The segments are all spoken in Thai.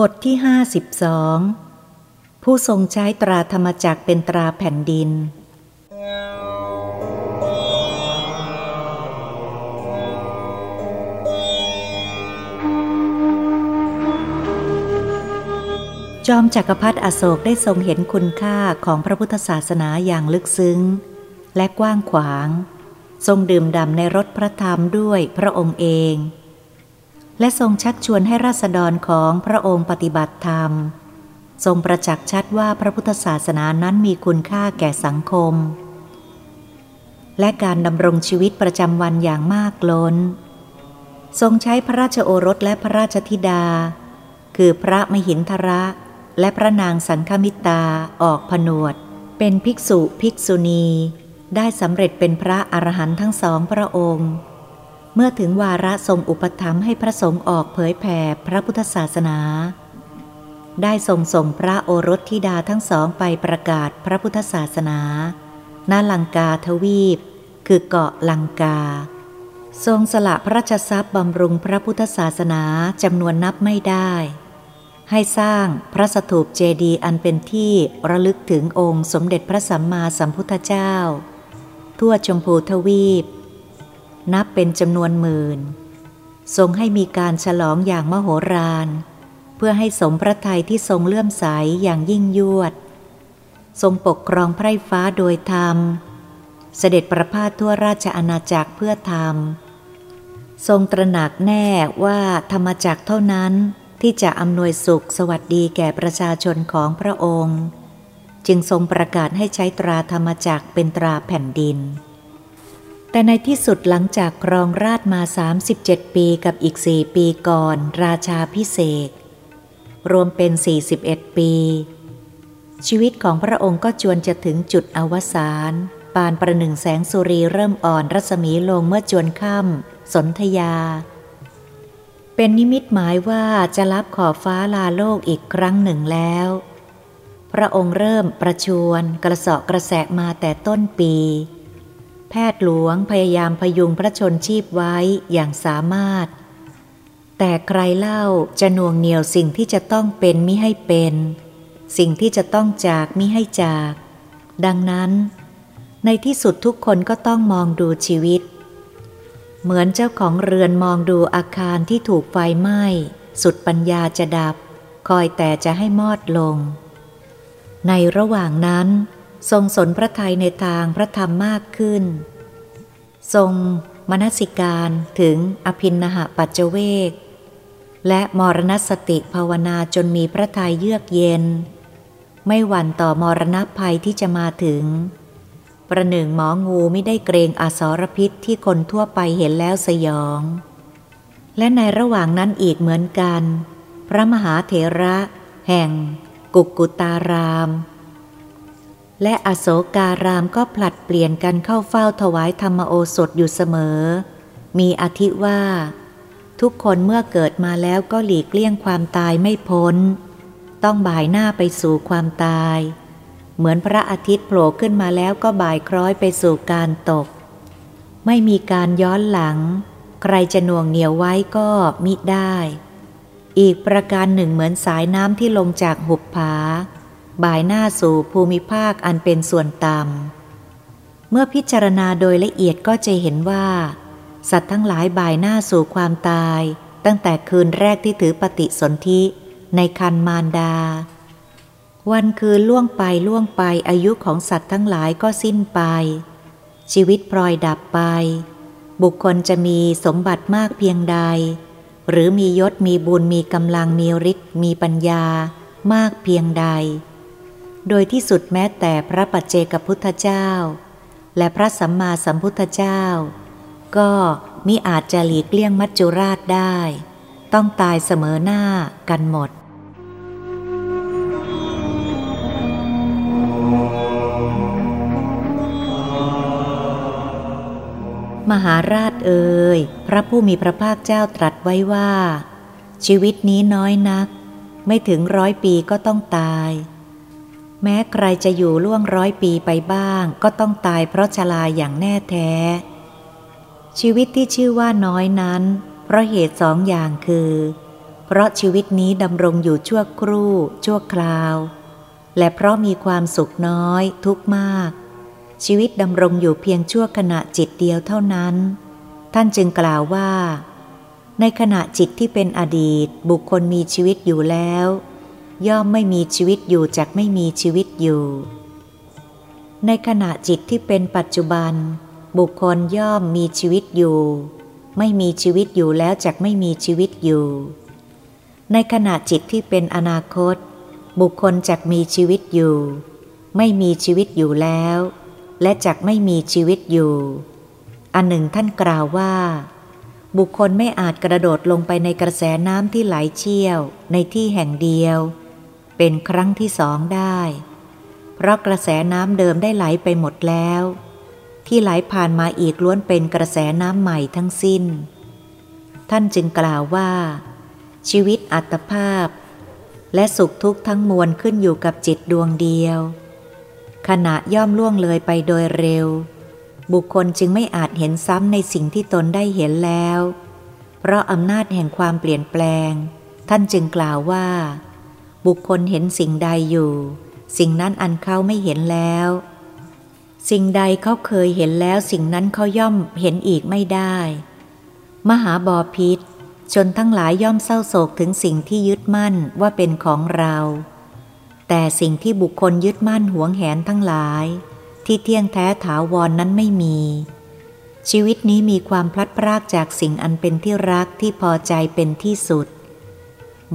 บทที่ห้าสิบสองผู้ทรงใช้ตราธรรมจักเป็นตราแผ่นดิน จอมจักรพรรดิอโศกได้ทรงเห็นคุณค่าของพระพุทธศาสนาอย่างลึกซึ้ง และกว้างขวาง ทรงดื่มด่ำในรสพระธรรมด้วยพระองค์เอง และทรงชักชวนให้ราษฎรของพระองค์ปฏิบัติธรรม ทรงประจักษ์ชัดว่าพระพุทธศาสนานั้นมีคุณค่าแก่สังคม และการดำรงชีวิตประจำวันอย่างมากล้น ทรงใช้พระราชโอรสและพระราชธิดา คือพระมหินทระและพระนางสังฆมิตาออกผนวด เป็นภิกษุภิกษุณี ได้สำเร็จเป็นพระอรหันต์ทั้งสองพระองค์ เมื่อถึงวาระทรงอุปถัมภ์ให้พระสงฆ์ออกเผยแผ่พระพุทธศาสนา ได้ทรงส่งพระโอรสธิดาทั้งสองไปประกาศพระพุทธศาสนาณลังกาทวีป คือเกาะลังกา ทรงสละพระราชทรัพย์บำรุงพระพุทธศาสนาจำนวนนับไม่ได้ ให้สร้างพระสถูปเจดีย์อันเป็นที่ระลึกถึงองค์สมเด็จพระสัมมาสัมพุทธเจ้า ทั่วชมพูทวีป นับเป็นจำนวนหมื่น ทรงให้มีการฉลองอย่างมโหฬารเพื่อให้สมพระทัยที่ทรงเลื่อมใสอย่างยิ่งยวด ทรงปกครองไพร่ฟ้าโดยธรรม เสด็จประพาสทั่วราชอาณาจักรเพื่อธรรม ทรงตระหนักแน่ว่าธรรมจักรเท่านั้นที่จะอำนวยสุขสวัสดีแก่ประชาชนของพระองค์ จึงทรงประกาศให้ใช้ตราธรรมจักรเป็นตราแผ่นดิน แต่ในที่สุดหลังจากครองราชมา 37 ปีกับอีกสี่ปีก่อน ราชาพิเศษ รวมเป็น 41 ปี ชีวิตของพระองค์ก็จวนจะถึงจุดอวสานปานประหนึ่งแสงสุรีเริ่มอ่อนรัศมีลงเมื่อจวนค่ำสนธยา เป็นนิมิตหมายว่าจะรับขอบฟ้าลาโลกอีกครั้งหนึ่งแล้ว พระองค์เริ่มประชวนกระเสาะกระแสมาแต่ต้นปี แพทย์หลวงพยายามพยุงพระชนชีพไว้อย่างสามารถ แต่ใครเล่าจะน่วงเหนียวสิ่งที่จะต้องเป็นมิให้เป็น สิ่งที่จะต้องจากมิให้จาก ดังนั้น ในที่สุดทุกคนก็ต้องมองดูชีวิต เหมือนเจ้าของเรือนมองดูอาคารที่ถูกไฟไหม้ สุดปัญญาจะดับ คอยแต่จะให้มอดลง ในระหว่างนั้น ทรงสนพระทัยในทางพระธรรมมากขึ้น ทรงมนสิการถึงอภินหปัจเจเวก และมรณสติภาวนาจนมีพระทัยเยือกเย็น ไม่หวั่นต่อมรณภัยที่จะมาถึง ประหนึ่งหมองูไม่ได้เกรงอาสรพิษที่คนทั่วไปเห็นแล้วสยอง และในระหว่างนั้นอีกเหมือนกัน พระมหาเถระ แห่ง กุกกุตาราม และอโศการามก็ผลัดเปลี่ยนกันเข้าเฝ้าถวายธรรมโอสถอยู่เสมอ มีอธิว่า ทุกคนเมื่อเกิดมาแล้วก็หลีกเลี่ยงความตายไม่พ้น ต้องบ่ายหน้าไปสู่ความตาย เหมือนพระอาทิตย์โผล่ขึ้นมาแล้วก็บ่ายคล้อยไปสู่การตก ไม่มีการย้อนหลัง ใครจะน่วงเหนียวไว้ก็มิได้ อีกประการหนึ่งเหมือนสายน้ำที่ลงจากหุบผา บ่ายหน้าสู่ภูมิภาคอันเป็นส่วนต่ำ เมื่อพิจารณาโดยละเอียดก็จะเห็นว่า สัตว์ทั้งหลายบ่ายหน้าสู่ความตาย ตั้งแต่คืนแรกที่ถือปฏิสนธิในคันมารดา วันคืนล่วงไปล่วงไปอายุของสัตว์ทั้งหลายก็สิ้นไป ชีวิตพลอยดับไป บุคคลจะมีสมบัติมากเพียงใด หรือมียศมีบุญมีกำลังมีฤทธิ์มีปัญญามากเพียงใด โดยที่สุดแม้แต่พระปัจเจกพุทธเจ้า และพระสัมมาสัมพุทธเจ้า ก็มิอาจจะหลีกเลี่ยงมัจจุราชได้ ต้องตายเสมอหน้ากันหมดมหาราชเอ่ยพระผู้มีพระภาคเจ้าตรัสไว้ว่า ชีวิตนี้น้อยนัก ไม่ถึงร้อยปีก็ต้องตาย แม้ใครจะอยู่ล่วงร้อยปีไปบ้าง ก็ต้องตายเพราะชราอย่างแน่แท้ ชีวิตที่ชื่อว่าน้อยนั้น เพราะเหตุสองอย่างคือเพเพราะชีวิตนี้ดำรงอยู่ชั่วครู่ ชั่วคราว และเพราะมีความสุขน้อย ทุกมาก ชีวิตดำรงอยู่เพียงชั่วขณะจิตเดียวเท่านั้น ท่านจึงกล่าวว่า ในขณะจิตที่เป็นอดีต บุคคลมีชีวิตอยู่แล้ว ย่อมไม่มีชีวิตอยู่จากไม่มีชีวิตอยู่ ในขณะจิตที่เป็นปัจจุบัน บุคคลย่อมมีชีวิตอยู่ ไม่มีชีวิตอยู่แล้วจากไม่มีชีวิตอยู่ ในขณะจิตที่เป็นอนาคต บุคคลจักมีชีวิตอยู่ ไม่มีชีวิตอยู่แล้ว และจักไม่มีชีวิตอยู่ อันหนึ่งท่านกล่าวว่าบุคคลไม่อาจกระโดดลงไปในกระแสน้ำที่ไหลเชี่ยวในที่แห่งเดียว เป็นครั้งที่สองได้ เพราะกระแสน้ำเดิมได้ไหลไปหมดแล้ว ที่ไหลผ่านมาอีกล้วนเป็นกระแสน้ำใหม่ทั้งสิ้น ท่านจึงกล่าวว่า ชีวิตอัตภาพ และสุขทุกข์ทั้งมวลขึ้นอยู่กับจิตดวงเดียว ขณะย่อมล่วงเลยไปโดยเร็ว บุคคลจึงไม่อาจเห็นซ้ำในสิ่งที่ตนได้เห็นแล้ว เพราะอำนาจแห่งความเปลี่ยนแปลง ท่านจึงกล่าวว่า บุคคลเห็นสิ่งใดอยู่ สิ่งนั้นอันเขาไม่เห็นแล้ว สิ่งใดเขาเคยเห็นแล้ว สิ่งนั้นเขาย่อมเห็นอีกไม่ได้ มหาบอพิษชนทั้งหลายย่อมเศร้าโศกถึงสิ่งที่ยึดมั่นว่าเป็นของเรา แต่สิ่งที่บุคคลยึดมั่นหวงแหนทั้งหลาย ที่เที่ยงแท้ถาวรนนั้นไม่มี ชีวิตนี้มีความพลัดพรากจากสิ่งอันเป็นที่รักที่พอใจเป็นที่สุด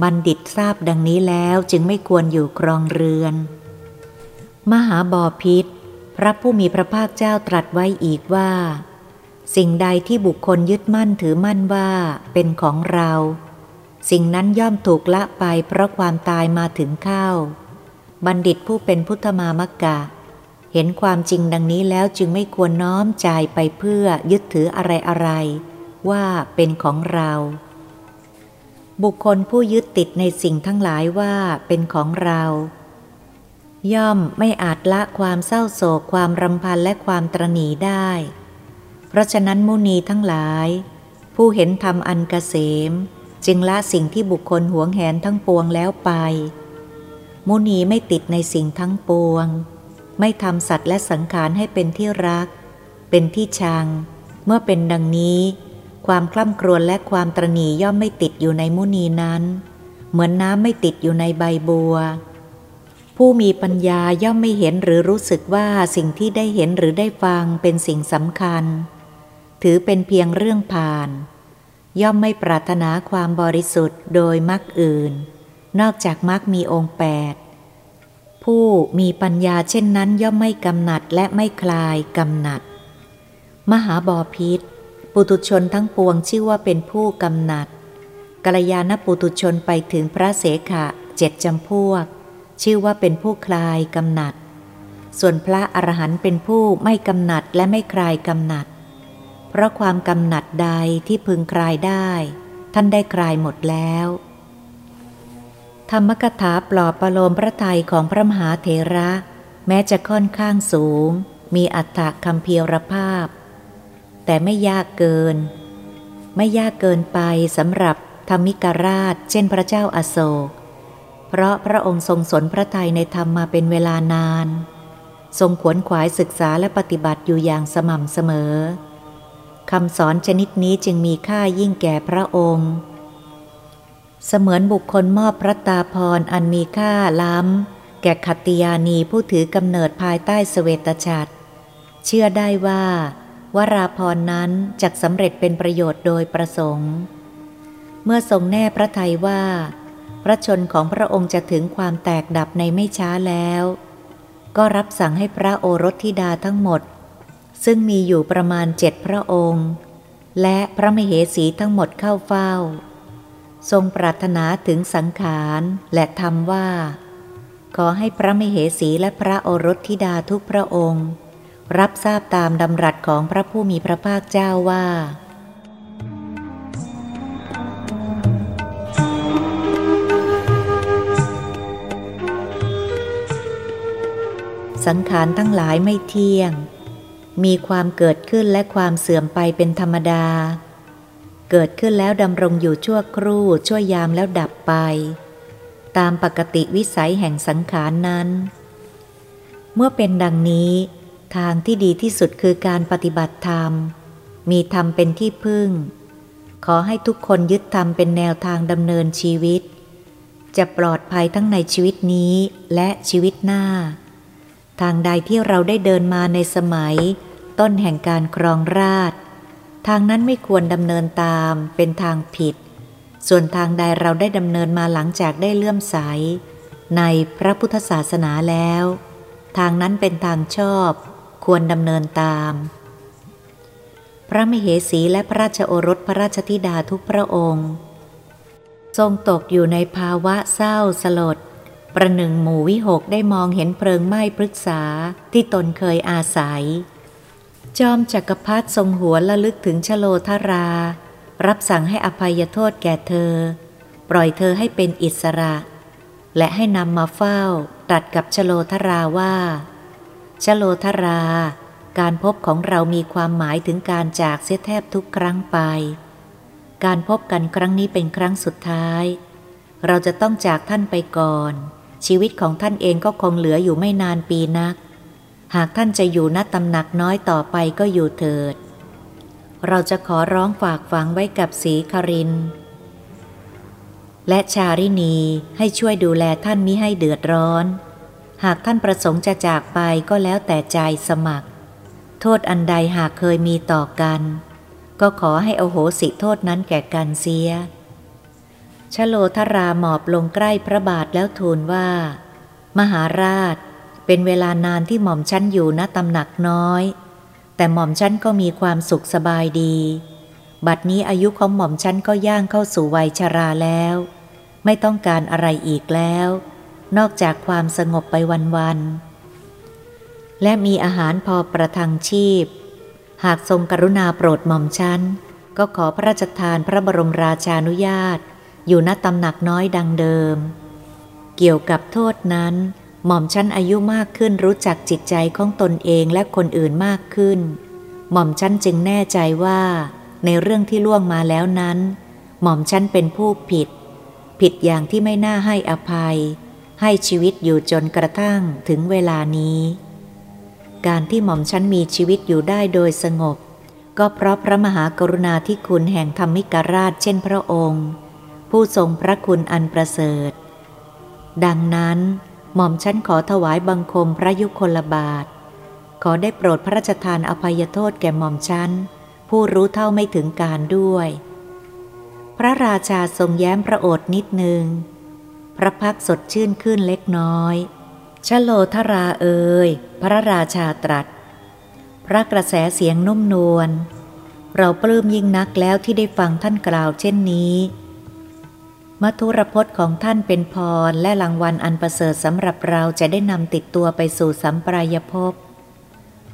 บัณฑิตทราบดังนี้แล้วจึงไม่ควรอยู่ครองเรือน มหาบอพิษพระผู้มีพระภาคเจ้าตรัสไว้อีกว่า สิ่งใดที่บุคคลยึดมั่นถือมั่นว่าเป็นของเรา สิ่งนั้นย่อมถูกละไปเพราะความตายมาถึงเข้า บัณฑิตผู้เป็นพุทธมามกะ เห็นความจริงดังนี้แล้วจึงไม่ควรน้อมใจไปเพื่อยึดถืออะไรอะไรว่าเป็นของเรา บุคคลผู้ยึดติดในสิ่งทั้งหลายว่าเป็นของเรา ย่อมไม่อาจละความเศร้าโศกความรำพันและความตรณีได้ เพราะฉะนั้นมุนีทั้งหลาย ผู้เห็นธรรมอันกเกษม จึงละสิ่งที่บุคคลหวงแหนทั้งปวงแล้วไป มุนีไม่ติดในสิ่งทั้งปวง ไม่ทำสัตว์และสังขารให้เป็นที่รัก เป็นที่ชัง เมื่อเป็นดังนี้ ความคล่ำครวญและความตรณีย่อมไม่ติดอยู่ในมุนีนั้น เหมือนน้ำไม่ติดอยู่ในใบบัว ผู้มีปัญญาย่อมไม่เห็นหรือรู้สึกว่าสิ่งที่ได้เห็นหรือได้ฟังเป็นสิ่งสำคัญ ถือเป็นเพียงเรื่องผ่าน ย่อมไม่ปรารถนาความบริสุทธิ์โดยมรรคอื่น นอกจากมรรคมีองค์แปดผู้มีปัญญาเช่นนั้นย่อมไม่กำหนัดและไม่คลายกำหนัด มหาบอพิษ ปุตุชนทั้งปวงชื่อว่าเป็นผู้กำหนัดกัลยาณปุตุชนไปถึงพระเสขะเจ็ดจำพวก ชื่อว่าเป็นผู้คลายกำหนัด ส่วนพระอรหันต์เป็นผู้ไม่กำหนัดและไม่คลายกำหนัด เพราะความกำหนัดใดที่พึงคลายได้ ท่านได้คลายหมดแล้ว ธรรมกถาปลอบประโลมพระทัยของพระมหาเถระ แม้จะค่อนข้างสูง มีอัตถคำเพียรภาพ แต่ไม่ยากเกิน ไม่ยากเกินไปสำหรับธรรมิกราช เช่นพระเจ้าอาโศก เพราะพระองค์ทรงสนพระทัยในธรรมมาเป็นเวลานาน ทรงขวนขวายศึกษาและปฏิบัติอยู่อย่างสม่ำเสมอคำสอนชนิดนี้จึงมีค่ายิ่งแก่พระองค์ เสมือนบุคคลมอบพระตาพรอันมีค่าล้ำ แก่ขัตติยานีผู้ถือกำเนิดภายใต้สเวตฉัตรเชื่อได้ว่า วราพรนั้นจะสำเร็จเป็นประโยชน์โดยประสงค์ เมื่อทรงแน่พระทัยว่า พระชนของพระองค์จะถึงความแตกดับในไม่ช้าแล้ว ก็รับสั่งให้พระโอรสธิดาทั้งหมด ซึ่งมีอยู่ประมาณเจ็ดพระองค์ และพระมเหสีทั้งหมดเข้าเฝ้า ทรงปรารถนาถึงสังขารและทำว่า ขอให้พระมเหสีและพระโอรสธิดาทุกพระองค์ รับทราบตามดำรัสของพระผู้มีพระภาคเจ้าว่า สังขารทั้งหลายไม่เที่ยง มีความเกิดขึ้นและความเสื่อมไปเป็นธรรมดา เกิดขึ้นแล้วดำรงอยู่ชั่วครู่ชั่วยามแล้วดับไป ตามปกติวิสัยแห่งสังขารนั้น เมื่อเป็นดังนี้ ทางที่ดีที่สุดคือการปฏิบัติธรรม มีธรรมเป็นที่พึ่ง ขอให้ทุกคนยึดธรรมเป็นแนวทางดำเนินชีวิต จะปลอดภัยทั้งในชีวิตนี้และชีวิตหน้า ทางใดที่เราได้เดินมาในสมัย ต้นแห่งการครองราชทางนั้นไม่ควรดำเนินตามเป็นทางผิด ส่วนทางใดเราได้ดำเนินมาหลังจากได้เลื่อมใส ในพระพุทธศาสนาแล้ว ทางนั้นเป็นทางชอบ ควรดำเนินตาม พระมเหสีและพระราชโอรสพระราชธิดาทุกพระองค์ ทรงตกอยู่ในภาวะเศร้าสลด ประหนึ่งหมู่วิหกได้มองเห็นเพลิงไหม้พฤกษาที่ตนเคยอาศัย จอมจักรพรรดิทรงหัวละลึกถึงชโลธรา รับสั่งให้อภัยโทษแก่เธอ ปล่อยเธอให้เป็นอิสระ และให้นำมาเฝ้าตัดกับชโลธราว่า ชโลธรา การพบของเรามีความหมายถึงการจากเสียแทบทุกครั้งไป การพบกันครั้งนี้เป็นครั้งสุดท้าย เราจะต้องจากท่านไปก่อน ชีวิตของท่านเองก็คงเหลืออยู่ไม่นานปีนัก หากท่านจะอยู่ณตำหนักน้อยต่อไปก็อยู่เถิด เราจะขอร้องฝากฝังไว้กับสีคริน และชารินีให้ช่วยดูแลท่านมิให้เดือดร้อน หากท่านประสงค์จะจากไปก็แล้วแต่ใจสมัคร โทษอันใดหากเคยมีต่อกัน ก็ขอให้อโหสิโทษนั้นแก่กันเสียชโลธราหมอบลงใกล้พระบาทแล้วทูลว่า มหาราช เป็นเวลานานที่หม่อมชั้นอยู่ณตำหนักน้อย แต่หม่อมชั้นก็มีความสุขสบายดี บัดนี้อายุของหม่อมชั้นก็ย่างเข้าสู่วัยชราแล้ว ไม่ต้องการอะไรอีกแล้ว นอกจากความสงบไปวันๆ และมีอาหารพอประทังชีพ หากทรงกรุณาโปรดหม่อมชั้น ก็ขอพระราชทานพระบรมราชานุญาต อยู่ณตำหนักน้อยดังเดิม เกี่ยวกับโทษนั้น หม่อมชั้นอายุมากขึ้นรู้จักจิตใจของตนเองและคนอื่นมากขึ้น หม่อมชั้นจึงแน่ใจว่า ในเรื่องที่ล่วงมาแล้วนั้น หม่อมชั้นเป็นผู้ผิด ผิดอย่างที่ไม่น่าให้อภัย ให้ชีวิตอยู่จนกระทั่งถึงเวลานี้ การที่หม่อมชั้นมีชีวิตอยู่ได้โดยสงบ ก็เพราะพระมหากรุณาธิคุณแห่งธรรมิกราชเช่นพระองค์ ผู้ทรงพระคุณอันประเสริฐ ดังนั้นหม่อมชั้นขอถวายบังคมพระยุคลบาท ขอได้โปรดพระราชทานอภัยโทษแก่หม่อมชั้นผู้รู้เท่าไม่ถึงการด้วย พระราชาทรงแย้มพระโอษฐ์นิดหนึ่ง พระพักสดชื่นขึ้นเล็กน้อย ชโลธราเอ่ยพระราชาตรัส พระกระแสเสียงนุ่มนวล เราปลื้มยิ่งนักแล้วที่ได้ฟังท่านกล่าวเช่นนี้ มัทุรพจน์ของท่านเป็นพรและรางวัลอันประเสริฐสำหรับเราจะได้นำติดตัวไปสู่สัมปรายภพ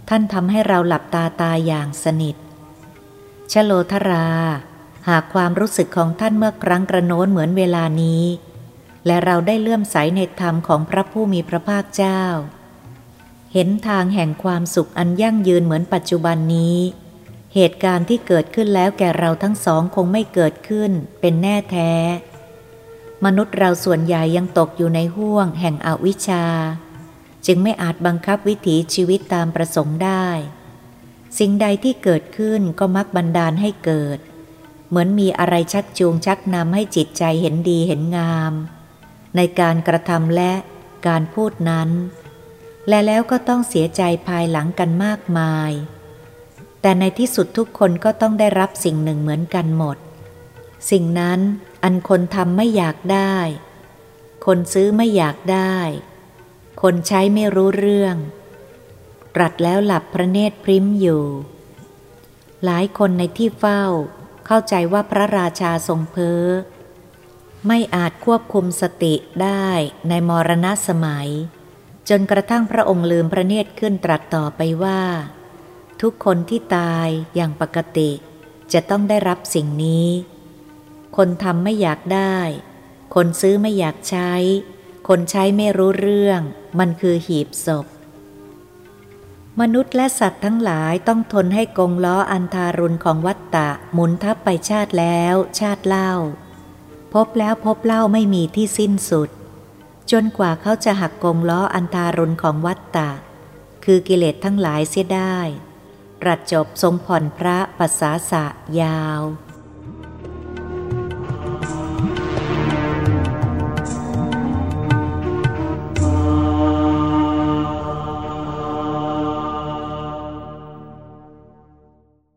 ท่านทำให้เราหลับตาตายอย่างสนิท ชโลธรา หากความรู้สึกของท่านเมื่อครั้งกระโน้นเหมือนเวลานี้ และเราได้เลื่อมใสในธรรมของพระผู้มีพระภาคเจ้า เห็นทางแห่งความสุขอันยั่งยืนเหมือนปัจจุบันนี้ เหตุการณ์ที่เกิดขึ้นแล้วแก่เราทั้งสองคงไม่เกิดขึ้นเป็นแน่แท้ มนุษย์เราส่วนใหญ่ยังตกอยู่ในห่วงแห่งอวิชชา จึงไม่อาจบังคับวิถีชีวิตตามประสงค์ได้ สิ่งใดที่เกิดขึ้นก็มักบันดาลให้เกิด เหมือนมีอะไรชักจูงชักนำให้จิตใจเห็นดีเห็นงาม ในการกระทำและการพูดนั้น และแล้วก็ต้องเสียใจภายหลังกันมากมาย แต่ในที่สุดทุกคนก็ต้องได้รับสิ่งหนึ่งเหมือนกันหมด สิ่งนั้นอันคนทำไม่อยากได้ คนซื้อไม่อยากได้ คนใช้ไม่รู้เรื่องรัดแล้วหลับพระเนตรพริ้มอยู่ หลายคนในที่เฝ้า เข้าใจว่าพระราชาทรงเพ้อ ไม่อาจควบคุมสติได้ในมรณะสมัย จนกระทั่งพระองค์ลืมพระเนตรขึ้นตรัสต่อไปว่า ทุกคนที่ตายอย่างปกติ จะต้องได้รับสิ่งนี้ คนทำไม่อยากได้ คนซื้อไม่อยากใช้ คนใช้ไม่รู้เรื่อง มันคือหีบศพ มนุษย์และสัตว์ทั้งหลายต้องทนให้กงล้ออันทารุณของวัตตะหมุนทับไปชาติแล้วชาติเล่า พบแล้วพบเล่าไม่มีที่สิ้นสุด จนกว่าเขาจะหักกงล้ออันทารุณของวัตตะ คือกิเลสทั้งหลายเสียได้รัดจบทรงผ่อนพระปัสสาสะยาว